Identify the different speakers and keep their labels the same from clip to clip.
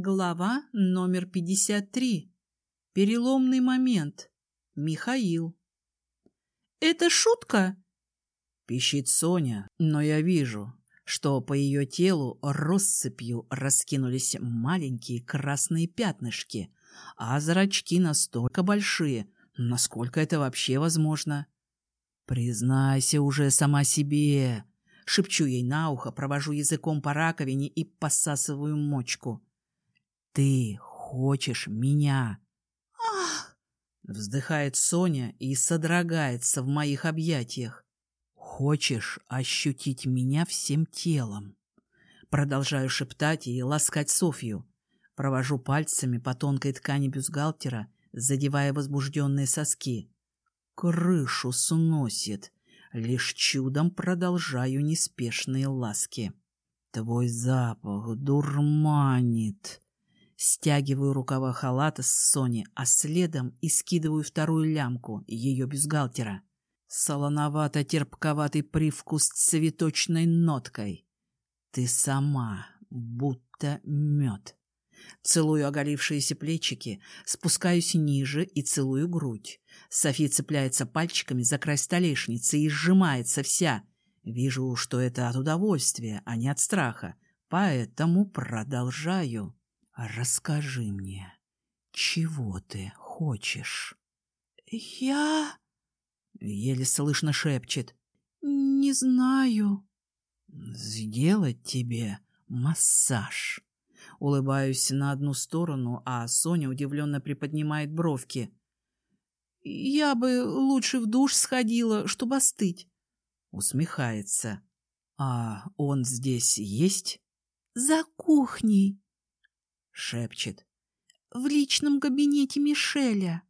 Speaker 1: Глава номер 53. Переломный момент. Михаил. «Это шутка?»
Speaker 2: Пищит Соня, но я вижу, что по ее телу россыпью раскинулись маленькие красные пятнышки, а зрачки настолько большие, насколько это вообще возможно. «Признайся уже сама себе!» Шепчу ей на ухо, провожу языком по раковине и посасываю мочку. «Ты хочешь меня?»
Speaker 1: «Ах!»
Speaker 2: Вздыхает Соня и содрогается в моих объятиях. «Хочешь ощутить меня всем телом?» Продолжаю шептать и ласкать Софью. Провожу пальцами по тонкой ткани бюстгальтера, задевая возбужденные соски. Крышу сносит. Лишь чудом продолжаю неспешные ласки. Твой запах дурманит. Стягиваю рукава халата с Сони, а следом и скидываю вторую лямку ее бюстгальтера. Солоновато-терпковатый привкус цветочной ноткой. Ты сама, будто мед. Целую оголившиеся плечики, спускаюсь ниже и целую грудь. Софи цепляется пальчиками за край столешницы и сжимается вся. Вижу, что это от удовольствия, а не от страха, поэтому продолжаю. Расскажи мне, чего ты хочешь?
Speaker 1: «Я...»
Speaker 2: — еле слышно шепчет.
Speaker 1: «Не знаю».
Speaker 2: «Сделать тебе массаж». Улыбаюсь на одну сторону, а Соня удивленно приподнимает бровки.
Speaker 1: «Я бы лучше в душ сходила, чтобы остыть».
Speaker 2: Усмехается. «А он здесь есть?»
Speaker 1: «За кухней», —
Speaker 2: шепчет.
Speaker 1: «В личном кабинете Мишеля».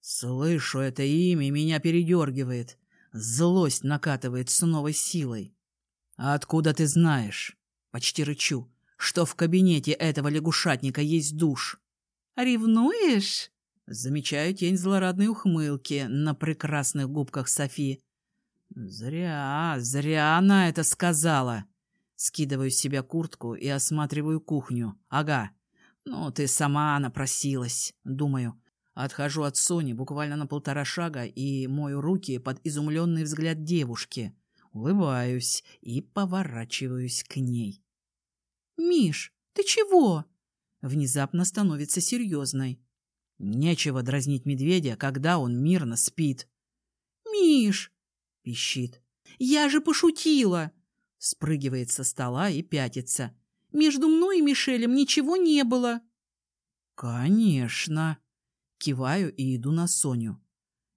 Speaker 2: Слышу это имя, меня передергивает. Злость накатывает с новой силой. «А откуда ты знаешь?» Почти рычу что в кабинете этого лягушатника есть душ.
Speaker 1: «Ревнуешь?»
Speaker 2: Замечаю тень злорадной ухмылки на прекрасных губках Софи. «Зря, зря она это сказала!» Скидываю с себя куртку и осматриваю кухню. «Ага, ну ты сама напросилась», — думаю. Отхожу от Сони буквально на полтора шага и мою руки под изумленный взгляд девушки. Улыбаюсь и поворачиваюсь к ней.
Speaker 1: «Миш, ты чего?»
Speaker 2: Внезапно становится серьезной. Нечего дразнить медведя, когда он мирно спит.
Speaker 1: «Миш!»
Speaker 2: — пищит.
Speaker 1: «Я же пошутила!»
Speaker 2: Спрыгивает со стола и пятится.
Speaker 1: «Между мной и Мишелем ничего не было!»
Speaker 2: «Конечно!» Киваю и иду на Соню.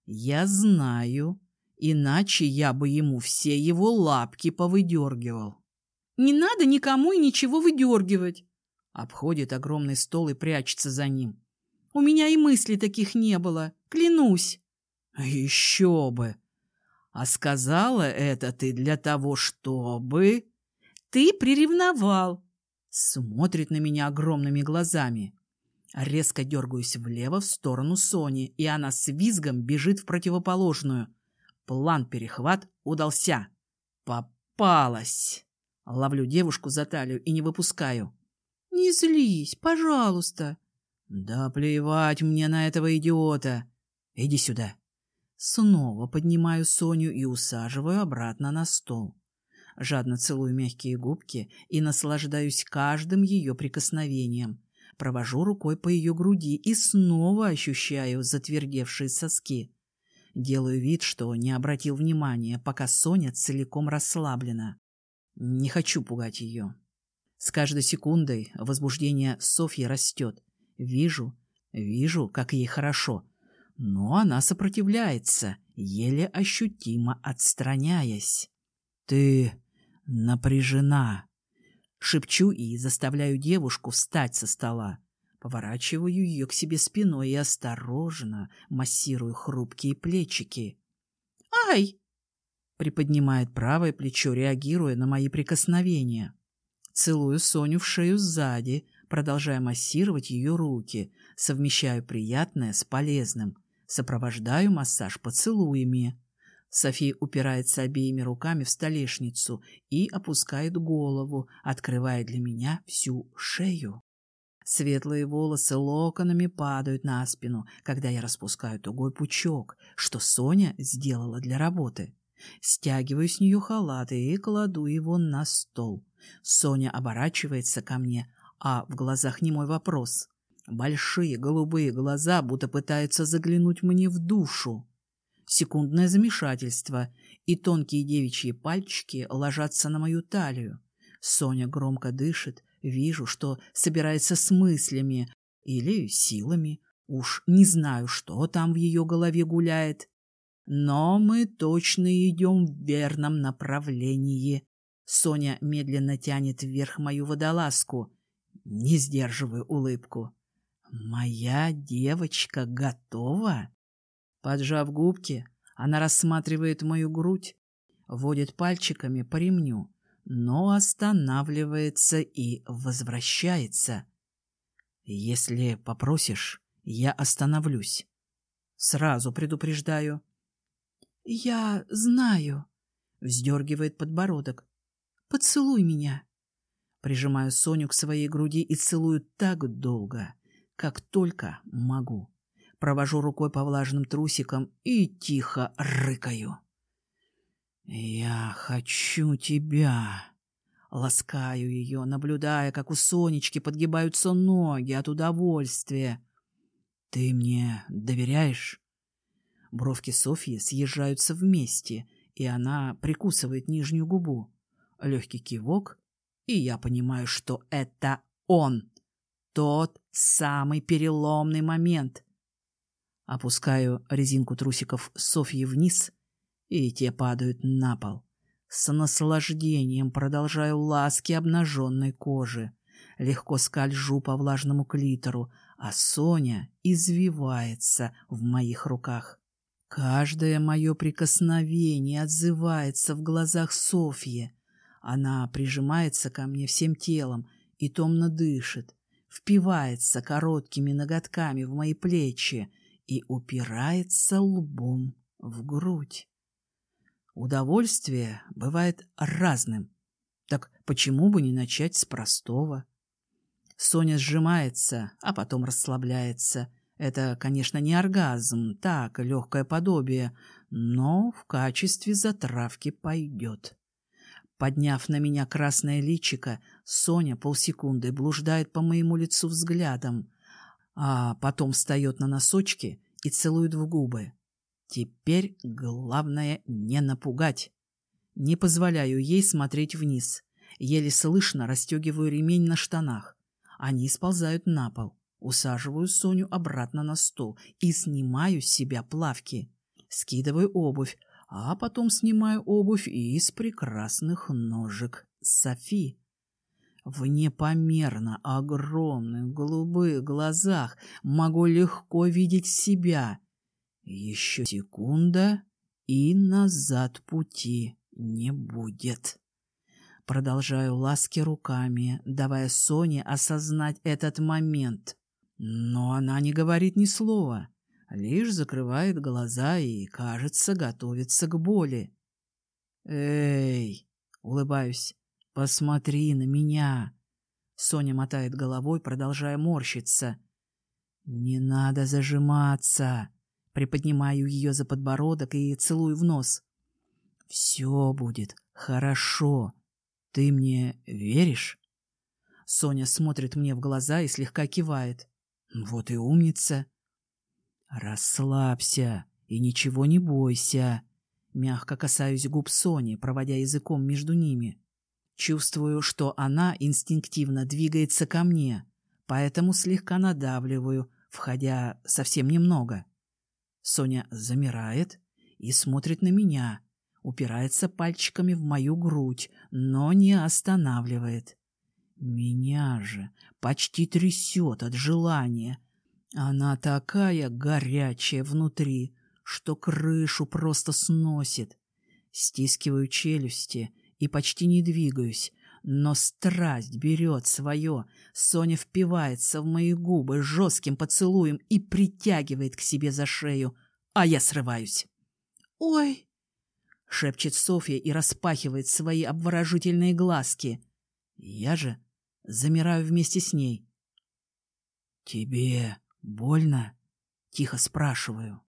Speaker 2: «Я знаю, иначе я бы ему все его лапки повыдергивал».
Speaker 1: Не надо никому и ничего выдергивать.
Speaker 2: Обходит огромный стол и прячется за ним.
Speaker 1: У меня и мыслей таких не было, клянусь.
Speaker 2: Еще бы! А сказала это ты для того, чтобы...
Speaker 1: Ты приревновал.
Speaker 2: Смотрит на меня огромными глазами. Резко дергаюсь влево в сторону Сони, и она с визгом бежит в противоположную. План перехват удался. Попалась. Ловлю девушку за талию и не выпускаю.
Speaker 1: «Не злись, пожалуйста».
Speaker 2: «Да плевать мне на этого идиота. Иди сюда». Снова поднимаю Соню и усаживаю обратно на стол. Жадно целую мягкие губки и наслаждаюсь каждым ее прикосновением. Провожу рукой по ее груди и снова ощущаю затвердевшие соски. Делаю вид, что не обратил внимания, пока Соня целиком расслаблена. Не хочу пугать ее. С каждой секундой возбуждение Софьи растет. Вижу, вижу, как ей хорошо. Но она сопротивляется, еле ощутимо отстраняясь. «Ты напряжена!» Шепчу и заставляю девушку встать со стола. Поворачиваю ее к себе спиной и осторожно массирую хрупкие плечики.
Speaker 1: «Ай!»
Speaker 2: Приподнимает правое плечо, реагируя на мои прикосновения. Целую Соню в шею сзади, продолжая массировать ее руки, совмещаю приятное с полезным, сопровождаю массаж поцелуями. София упирается обеими руками в столешницу и опускает голову, открывая для меня всю шею. Светлые волосы локонами падают на спину, когда я распускаю тугой пучок, что Соня сделала для работы. Стягиваю с нее халат и кладу его на стол. Соня оборачивается ко мне, а в глазах не мой вопрос. Большие голубые глаза будто пытаются заглянуть мне в душу. Секундное замешательство, и тонкие девичьи пальчики ложатся на мою талию. Соня громко дышит, вижу, что собирается с мыслями или силами. Уж не знаю, что там в ее голове гуляет. Но мы точно идем в верном направлении. Соня медленно тянет вверх мою водолазку. Не сдерживаю улыбку. «Моя девочка готова?» Поджав губки, она рассматривает мою грудь, водит пальчиками по ремню, но останавливается и возвращается. «Если попросишь, я остановлюсь. Сразу предупреждаю».
Speaker 1: «Я знаю», — вздергивает подбородок. «Поцелуй меня».
Speaker 2: Прижимаю Соню к своей груди и целую так долго, как только могу. Провожу рукой по влажным трусикам и тихо рыкаю. «Я хочу тебя!» Ласкаю ее, наблюдая, как у Сонечки подгибаются ноги от удовольствия. «Ты мне доверяешь?» Бровки Софьи съезжаются вместе, и она прикусывает нижнюю губу. Легкий кивок, и я понимаю, что это он. Тот самый переломный момент. Опускаю резинку трусиков Софьи вниз, и те падают на пол. С наслаждением продолжаю ласки обнаженной кожи. Легко скольжу по влажному клитору, а Соня извивается в моих руках. Каждое мое прикосновение отзывается в глазах Софьи. Она прижимается ко мне всем телом и томно дышит впивается короткими ноготками в мои плечи и упирается лбом в грудь. Удовольствие бывает разным. Так почему бы не начать с простого? Соня сжимается, а потом расслабляется. Это, конечно, не оргазм, так, легкое подобие, но в качестве затравки пойдет. Подняв на меня красное личико, Соня полсекунды блуждает по моему лицу взглядом, а потом встает на носочки и целует в губы. Теперь главное не напугать. Не позволяю ей смотреть вниз. Еле слышно расстегиваю ремень на штанах. Они сползают на пол. Усаживаю Соню обратно на стол и снимаю с себя плавки. Скидываю обувь, а потом снимаю обувь из прекрасных ножек Софи. В непомерно огромных голубых глазах могу легко видеть себя. Еще секунда, и назад пути не будет. Продолжаю ласки руками, давая Соне осознать этот момент. Но она не говорит ни слова, лишь закрывает глаза и, кажется, готовится к боли. «Эй!» — улыбаюсь. «Посмотри на меня!» Соня мотает головой, продолжая морщиться. «Не надо зажиматься!» Приподнимаю ее за подбородок и целую в нос. «Все будет хорошо. Ты мне веришь?» Соня смотрит мне в глаза и слегка кивает. «Вот и умница!» «Расслабься и ничего не бойся!» Мягко касаюсь губ Сони, проводя языком между ними. Чувствую, что она инстинктивно двигается ко мне, поэтому слегка надавливаю, входя совсем немного. Соня замирает и смотрит на меня, упирается пальчиками в мою грудь, но не останавливает. Меня же почти трясет от желания. Она такая горячая внутри, что крышу просто сносит. Стискиваю челюсти и почти не двигаюсь, но страсть берет свое. Соня впивается в мои губы жестким поцелуем и притягивает к себе за шею, а я срываюсь.
Speaker 1: «Ой!»
Speaker 2: — шепчет Софья и распахивает свои обворожительные глазки. Я же замираю вместе с ней. «Тебе больно?» — тихо спрашиваю.